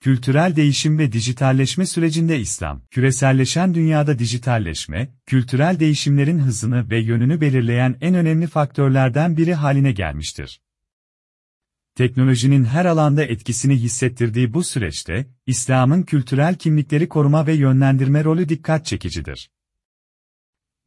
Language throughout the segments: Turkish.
Kültürel değişim ve dijitalleşme sürecinde İslam, küreselleşen dünyada dijitalleşme, kültürel değişimlerin hızını ve yönünü belirleyen en önemli faktörlerden biri haline gelmiştir. Teknolojinin her alanda etkisini hissettirdiği bu süreçte, İslam'ın kültürel kimlikleri koruma ve yönlendirme rolü dikkat çekicidir.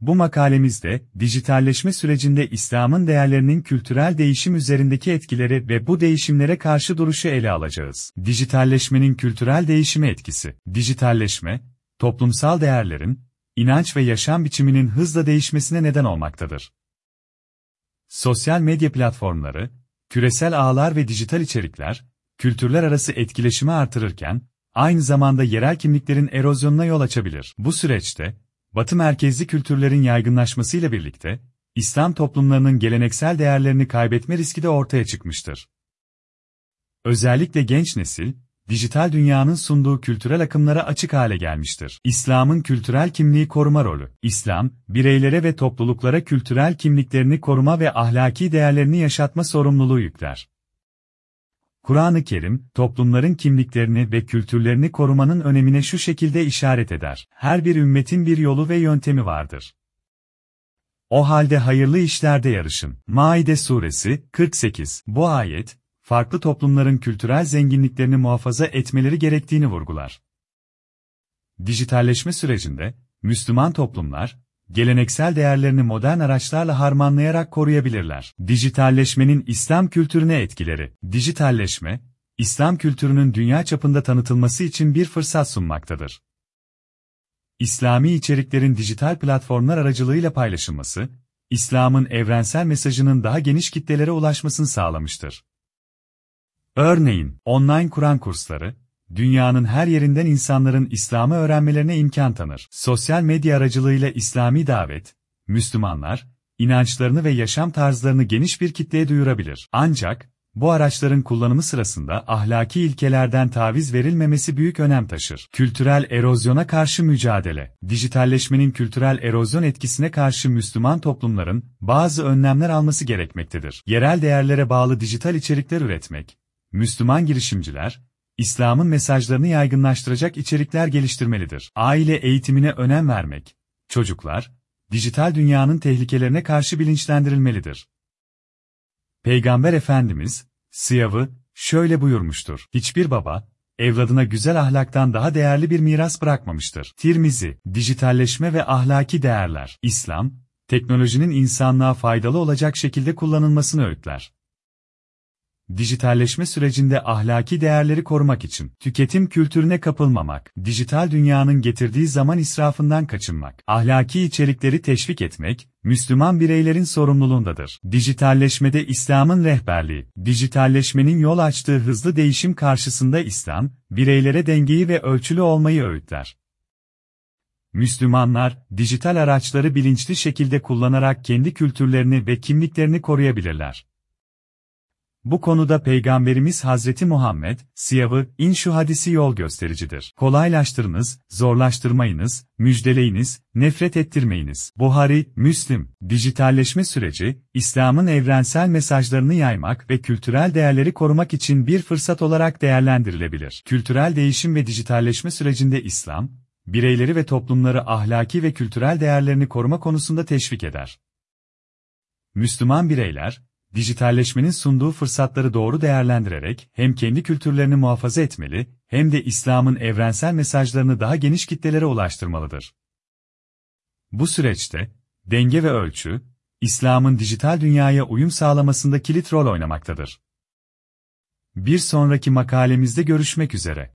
Bu makalemizde, dijitalleşme sürecinde İslam'ın değerlerinin kültürel değişim üzerindeki etkileri ve bu değişimlere karşı duruşu ele alacağız. Dijitalleşmenin kültürel değişime etkisi. Dijitalleşme, toplumsal değerlerin, inanç ve yaşam biçiminin hızla değişmesine neden olmaktadır. Sosyal medya platformları, küresel ağlar ve dijital içerikler, kültürler arası etkileşimi artırırken, aynı zamanda yerel kimliklerin erozyonuna yol açabilir. Bu süreçte, Batı merkezli kültürlerin yaygınlaşmasıyla birlikte, İslam toplumlarının geleneksel değerlerini kaybetme riski de ortaya çıkmıştır. Özellikle genç nesil, dijital dünyanın sunduğu kültürel akımlara açık hale gelmiştir. İslam'ın kültürel kimliği koruma rolü. İslam, bireylere ve topluluklara kültürel kimliklerini koruma ve ahlaki değerlerini yaşatma sorumluluğu yükler. Kur'an-ı Kerim, toplumların kimliklerini ve kültürlerini korumanın önemine şu şekilde işaret eder. Her bir ümmetin bir yolu ve yöntemi vardır. O halde hayırlı işlerde yarışın. Maide Suresi 48 Bu ayet, farklı toplumların kültürel zenginliklerini muhafaza etmeleri gerektiğini vurgular. Dijitalleşme sürecinde, Müslüman toplumlar, geleneksel değerlerini modern araçlarla harmanlayarak koruyabilirler. Dijitalleşmenin İslam kültürüne etkileri. Dijitalleşme, İslam kültürünün dünya çapında tanıtılması için bir fırsat sunmaktadır. İslami içeriklerin dijital platformlar aracılığıyla paylaşılması, İslam'ın evrensel mesajının daha geniş kitlelere ulaşmasını sağlamıştır. Örneğin, online Kur'an kursları, dünyanın her yerinden insanların İslam'ı öğrenmelerine imkan tanır. Sosyal medya aracılığıyla İslami davet, Müslümanlar, inançlarını ve yaşam tarzlarını geniş bir kitleye duyurabilir. Ancak, bu araçların kullanımı sırasında ahlaki ilkelerden taviz verilmemesi büyük önem taşır. Kültürel erozyona karşı mücadele. Dijitalleşmenin kültürel erozyon etkisine karşı Müslüman toplumların bazı önlemler alması gerekmektedir. Yerel değerlere bağlı dijital içerikler üretmek. Müslüman girişimciler, İslam'ın mesajlarını yaygınlaştıracak içerikler geliştirmelidir. Aile eğitimine önem vermek. Çocuklar, dijital dünyanın tehlikelerine karşı bilinçlendirilmelidir. Peygamber Efendimiz, Siyav'ı, şöyle buyurmuştur. Hiçbir baba, evladına güzel ahlaktan daha değerli bir miras bırakmamıştır. Tirmizi, dijitalleşme ve ahlaki değerler. İslam, teknolojinin insanlığa faydalı olacak şekilde kullanılmasını öğütler dijitalleşme sürecinde ahlaki değerleri korumak için tüketim kültürüne kapılmamak, dijital dünyanın getirdiği zaman israfından kaçınmak, ahlaki içerikleri teşvik etmek, Müslüman bireylerin sorumluluğundadır. Dijitalleşmede İslam'ın rehberliği, dijitalleşmenin yol açtığı hızlı değişim karşısında İslam, bireylere dengeyi ve ölçülü olmayı öğütler. Müslümanlar, dijital araçları bilinçli şekilde kullanarak kendi kültürlerini ve kimliklerini koruyabilirler. Bu konuda Peygamberimiz Hazreti Muhammed, siyavı, in şu hadisi yol göstericidir. Kolaylaştırınız, zorlaştırmayınız, müjdeleyiniz, nefret ettirmeyiniz. Buhari, Müslim, dijitalleşme süreci, İslam'ın evrensel mesajlarını yaymak ve kültürel değerleri korumak için bir fırsat olarak değerlendirilebilir. Kültürel değişim ve dijitalleşme sürecinde İslam, bireyleri ve toplumları ahlaki ve kültürel değerlerini koruma konusunda teşvik eder. Müslüman bireyler, dijitalleşmenin sunduğu fırsatları doğru değerlendirerek hem kendi kültürlerini muhafaza etmeli, hem de İslam'ın evrensel mesajlarını daha geniş kitlelere ulaştırmalıdır. Bu süreçte, denge ve ölçü, İslam'ın dijital dünyaya uyum sağlamasında kilit rol oynamaktadır. Bir sonraki makalemizde görüşmek üzere.